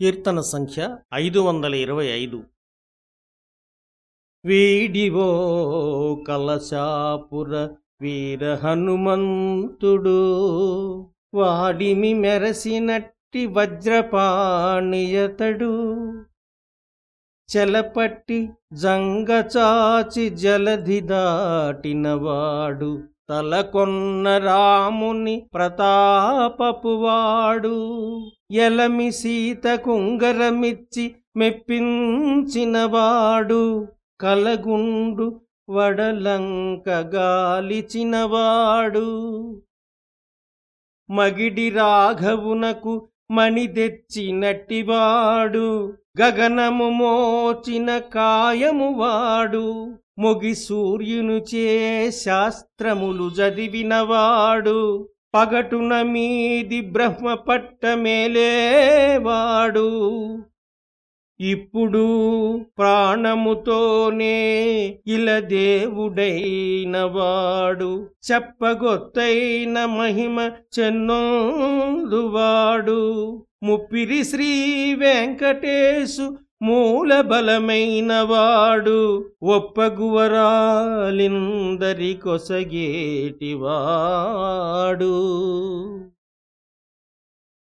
కీర్తన సంఖ్య ఐదు వందల ఇరవై ఐదు. వీడివో కలశాపుర వీర హనుమంతుడు వాడిమి మెరసినట్టి వజ్రపాణియతడు. చెలపట్టి జంగచాచి జలధి దాటినవాడు తలకొన్న రాముని ప్రతాపపువాడు ఎలమి సీత కుంగరమిచ్చి మెప్పించినవాడు కలగుండు వడలంక గాలిచినవాడు. మగిడి రాఘవునకు మణి తెచ్చినట్టివాడు గగనము మోచిన కాయము వాడు మొగి సూర్యును చే శాస్త్రములు చదివినవాడు పగటున మీది బ్రహ్మ పట్టమేలేవాడు ఇప్పుడు ప్రాణముతోనే ఇల దేవుడైనవాడు చెప్పగొత్తైన మహిమ చెన్నోదువాడు ముప్పిరి శ్రీ వెంకటేశు మూల బలమైన వాడు ఒప్పగువరాలిందరి కొసగేటివాడు.